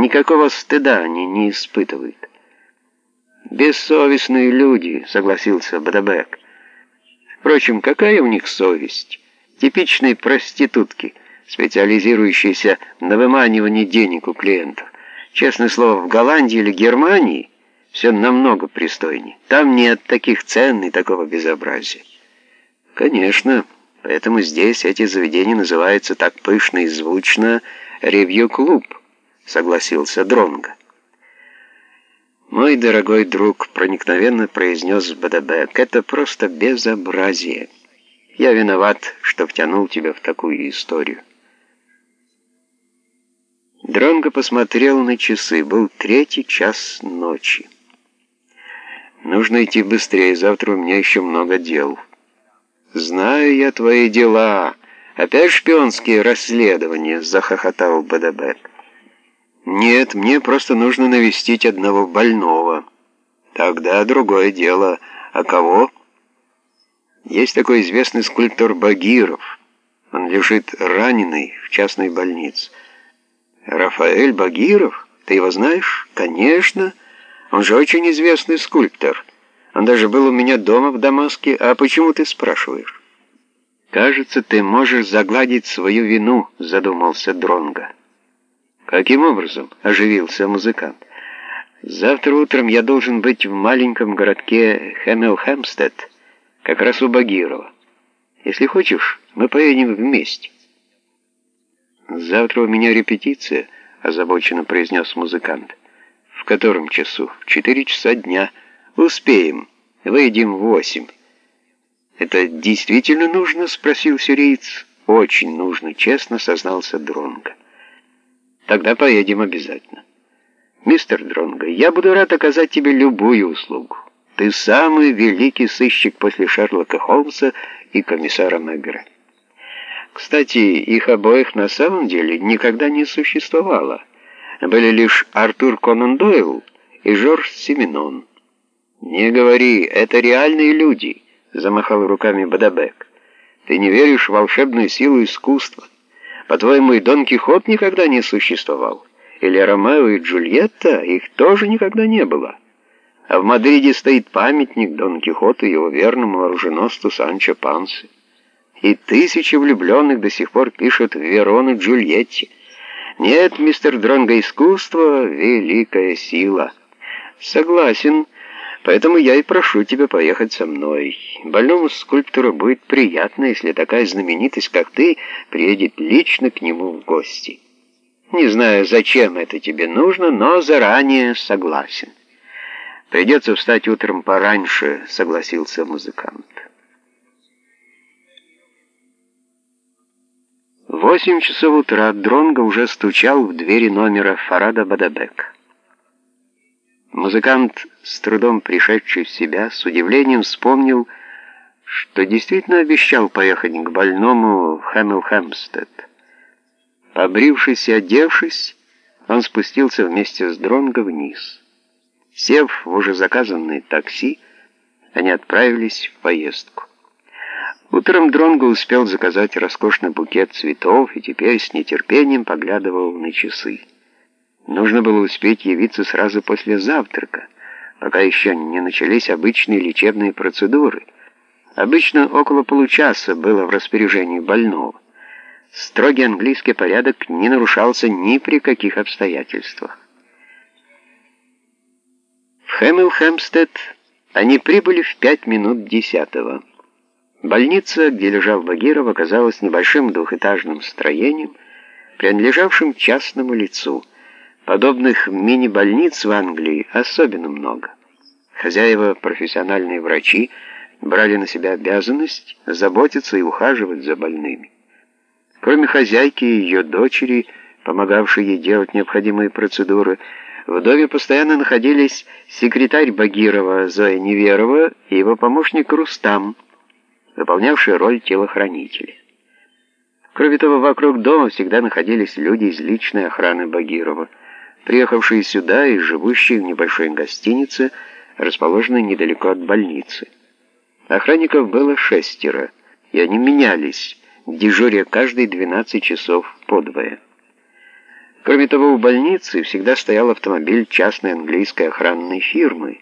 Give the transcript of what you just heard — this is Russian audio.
Никакого стыда они не испытывают. «Бессовестные люди», — согласился Бадабек. «Впрочем, какая у них совесть? Типичные проститутки, специализирующиеся на выманивании денег у клиентов. Честное слово, в Голландии или Германии все намного пристойнее. Там нет таких цен и такого безобразия». «Конечно, поэтому здесь эти заведения называются так пышно и звучно «Ревью-клуб», — согласился Дронго. «Мой дорогой друг», — проникновенно произнес Бадабек, — «это просто безобразие. Я виноват, что втянул тебя в такую историю». Дронго посмотрел на часы. Был третий час ночи. «Нужно идти быстрее, завтра у меня еще много дел». «Знаю я твои дела. Опять шпионские расследования», — захохотал Бадабек. «Нет, мне просто нужно навестить одного больного». «Тогда другое дело. А кого?» «Есть такой известный скульптор Багиров. Он лежит раненый в частной больнице». «Рафаэль Багиров? Ты его знаешь?» «Конечно. Он же очень известный скульптор. Он даже был у меня дома в Дамаске. А почему ты спрашиваешь?» «Кажется, ты можешь загладить свою вину», — задумался Дронга. «Каким образом?» — оживился музыкант. «Завтра утром я должен быть в маленьком городке Хэмилхэмстед, как раз у Багирова. Если хочешь, мы поедем вместе». «Завтра у меня репетиция», — озабоченно произнес музыкант. «В котором часу?» «В четыре часа дня. Успеем. Выйдем в восемь». «Это действительно нужно?» — спросил сириец. «Очень нужно», — честно сознался Дронго. Тогда поедем обязательно. Мистер Дронго, я буду рад оказать тебе любую услугу. Ты самый великий сыщик после Шерлока Холмса и комиссара Меггера. Кстати, их обоих на самом деле никогда не существовало. Были лишь Артур Конан Дойл и Жорж Семенон. «Не говори, это реальные люди», — замахал руками Бадабек. «Ты не веришь в волшебную силу искусства». По-твоему, и Дон Кихот никогда не существовал? Или Ромео и Джульетта? Их тоже никогда не было. А в Мадриде стоит памятник Дон Кихоту и его верному оруженосцу Санчо Пансы. И тысячи влюбленных до сих пор пишут Верону Джульетте. Нет, мистер Дронго, искусство — великая сила. Согласен, — Поэтому я и прошу тебя поехать со мной. Больному скульптору будет приятно, если такая знаменитость, как ты, приедет лично к нему в гости. Не знаю, зачем это тебе нужно, но заранее согласен. Придется встать утром пораньше, согласился музыкант. Восемь часов утра Дронго уже стучал в двери номера Фарада Бадабека. Музыкант, с трудом пришедший в себя, с удивлением вспомнил, что действительно обещал поехать к больному в Хэмилхэмстед. Побрившись и одевшись, он спустился вместе с Дронго вниз. Сев в уже заказанное такси, они отправились в поездку. Утром Дронго успел заказать роскошный букет цветов и теперь с нетерпением поглядывал на часы. Нужно было успеть явиться сразу после завтрака, пока еще не начались обычные лечебные процедуры. Обычно около получаса было в распоряжении больного. Строгий английский порядок не нарушался ни при каких обстоятельствах. В Хэмилхэмстед они прибыли в пять минут десятого. Больница, где лежал Багиров, оказалась небольшим двухэтажным строением, принадлежавшим частному лицу – Подобных мини-больниц в Англии особенно много. Хозяева, профессиональные врачи, брали на себя обязанность заботиться и ухаживать за больными. Кроме хозяйки и ее дочери, помогавшей ей делать необходимые процедуры, в доме постоянно находились секретарь Багирова Зоя Неверова и его помощник Рустам, выполнявший роль телохранителя. Кроме того, вокруг дома всегда находились люди из личной охраны Багирова – приехавшие сюда и живущие в небольшой гостинице, расположенной недалеко от больницы. Охранников было шестеро, и они менялись, дежуря каждые 12 часов подвое. Кроме того, у больницы всегда стоял автомобиль частной английской охранной фирмы,